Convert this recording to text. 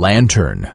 lantern.